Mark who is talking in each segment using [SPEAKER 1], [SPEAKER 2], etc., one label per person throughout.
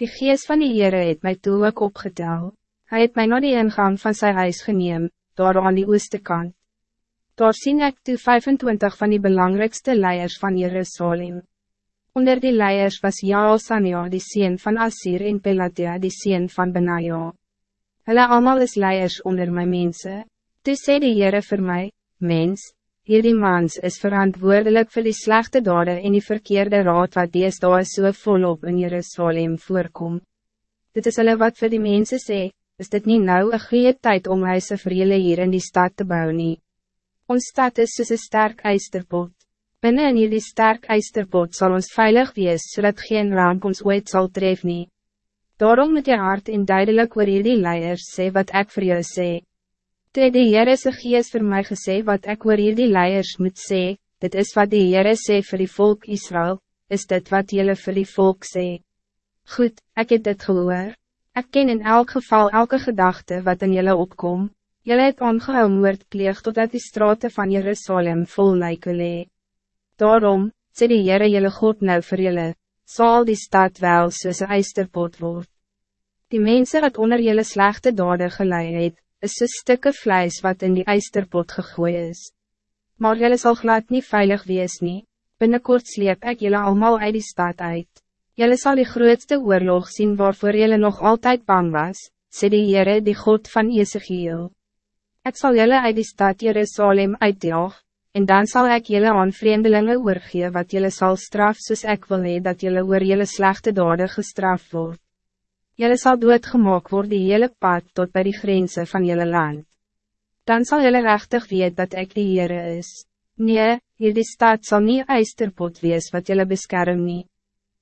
[SPEAKER 1] Die geest van die Heere het my toe ook opgetel. Hij het mij naar die ingang van zijn huis geneem, daar aan die ooste kant. Daar sien ek toe 25 van die belangrijkste leiers van Jerusalem. Onder die leiers was Jaosania die sien van Assir en Pelatia die sien van Benaja. Hulle allemaal is leiers onder my mense. Toe sê die Heere vir my, mens, hierdie mans is verantwoordelijk voor die slechte dade en die verkeerde raad wat dees daar so volop in Jerusalem voorkom. Dit is hulle wat voor die mensen sê, is dit niet nou een goede tijd om huise julle hier in die stad te bouwen? nie. Ons stad is soos een sterk eisterpot. Binnen in hierdie sterk eisterpot zal ons veilig wees, zodat geen ramp ons ooit zal tref nie. Daarom moet je hart en duidelijk oor hierdie leiers sê wat ik voor jou sê. Toe die Heere sy gees vir my gesê wat ek oor hierdie leiers moet sê, dit is wat die Heere sê vir die volk Israël, is dit wat jullie vir die volk sê. Goed, ik heb dit gehoor. Ik ken in elk geval elke gedachte wat in jullie opkom. Jullie het ongehou moord pleeg totdat die straten van Jerusalem vol lijken lee. Daarom, sê die Heere jullie God nou vir jullie, zal die stad wel soos een eisterpot word. Die mensen wat onder jullie slechte dade geleid het, is een stukken vlees wat in die eisterpot gegooid is. Maar jullie zal glad niet veilig wees nie, binnenkort sleep ik jullie allemaal uit die stad uit. Jullie zal die grootste oorlog zien waarvoor jullie nog altijd bang was, sê die Heere die God van Ezekiel. Ik zal jullie uit die stad Jerusalem uitjaag, en dan zal ik jullie aan vreemdelingen oorgee wat jullie zal straf soos ek wil hee dat jullie oor jullie slechte dade gestraft wordt. Jelle zal doodgemaak worden die hele pad tot bij die grenzen van jelle land. Dan zal jelle rechtig weet dat ik de Heere is. Nee, hier die stad zal niet eisterpot wees wat jelle beskerm nie.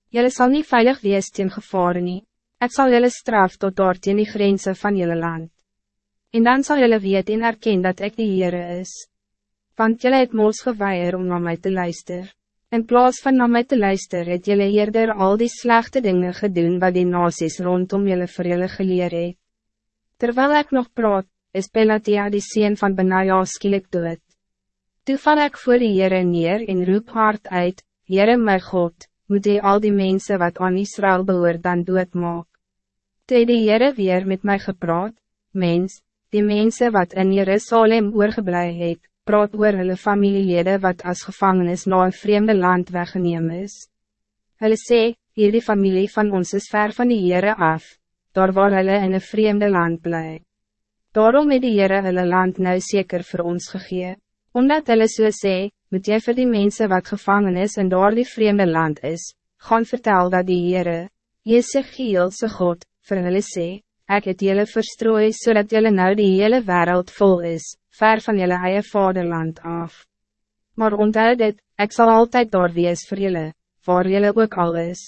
[SPEAKER 1] Jelle zal niet veilig wees teen gevaren nie. Ik zal jelle straf tot door teen die grenzen van jelle land. En dan zal jelle weet en erken dat ik de Heere is. Want jelle het moos geweier om naar mij te luisteren. In plaats van naar mij te luisteren, het jullie eerder al die slechte dingen gedaan wat die nasies rondom jullie vir jullie geleer het. Terwijl ik nog praat, is Pelatia die sien van Benaja skielik dood. Toe val ek voor die Heere neer en roep hard uit, Heere my God, moet jy al die mensen wat aan Israël behoort dan doodmaak. Toe die Heere weer met mij gepraat, mens, die mensen wat in Jerusalem oorgeblij het, praat oor hulle familielede wat als gevangenis na een vreemde land weggeneem is. Hulle sê, hier die familie van ons is ver van die Heere af, daar waar hulle in een vreemde land bly. Daarom het die Heere hulle land nou zeker voor ons gegee. Omdat hulle so sê, moet jy vir die mensen wat gevangenis in daar die vreemde land is, gaan vertel dat die Heere, Jezegielse God, vir hulle sê, ek het jylle verstrooi, zodat jylle nou die hele wereld vol is, ver van jylle eie vaderland af. Maar onthou dit, ek sal altyd daar wees vir jylle, waar jylle ook al is.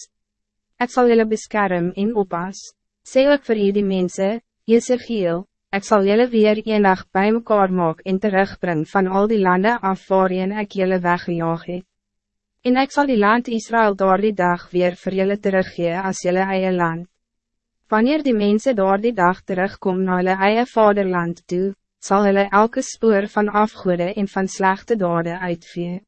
[SPEAKER 1] Ek sal jylle beskerm en oppas, sê ook vir die mense, Jezegiel, ek sal jylle weer enig bij mekaar maak en terugbring van al die landen af waarin ek jylle weggejaag het. En ek sal die land Israël door die dag weer vir jylle teruggee as jylle eie land. Wanneer die mensen door die dag terugkom naar hulle eie vaderland toe, zal hulle elke spoor van afgoede en van slechte dade uitvee.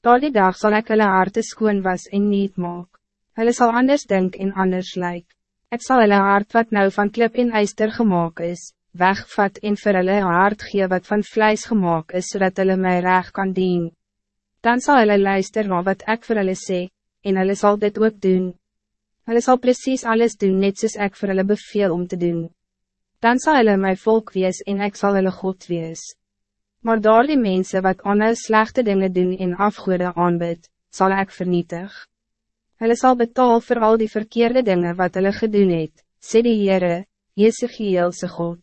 [SPEAKER 1] Door die dag zal ik hulle harte skoon was en niet maak. Hulle zal anders denk en anders lyk. Ik zal hulle hart wat nou van klip en ijster gemaakt is, wegvat en vir hulle hart gee wat van vlijs gemaakt is, zodat hulle my reg kan dien. Dan zal hulle luister na wat ik voor hulle sê, en hulle zal dit ook doen. Hulle sal precies alles doen net soos ek vir hulle beveel om te doen. Dan zal hulle my volk wees en ek sal hulle God wees. Maar daar die mense wat aan slechte dingen doen en afgoede aanbid, zal ik vernietig. Hulle sal betaal voor al die verkeerde dingen wat hulle gedoen het, sê die Heere, Jezegielse God.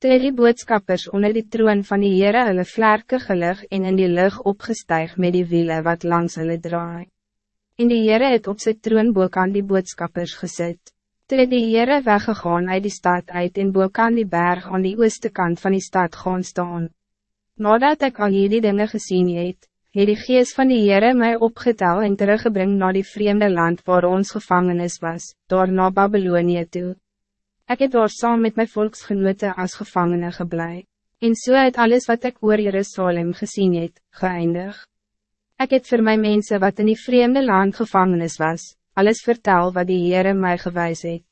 [SPEAKER 1] Toe die boodskappers onder die troon van die Heere hulle vlerke gelig en in die lucht opgestuig met die wielen wat langs hulle draai. En die Heere het op sy troon aan die boodskappers gezet. Toe het die Heere weggegaan uit die stad uit en aan die berg aan die ooste kant van die stad gaan staan. Nadat ik al hierdie dinge gezien het, het die geest van die Heere my opgetel en teruggebring naar die vreemde land waar ons gevangenis was, door na Babylonië toe. Ik het daar saam met my volksgenote as gevangene geblei, en so het alles wat ik oor Jerusalem gezien het, geëindig. Ik het voor mijn mensen wat in die vreemde land gevangenis was, alles vertel wat die Heere mij gewijs het.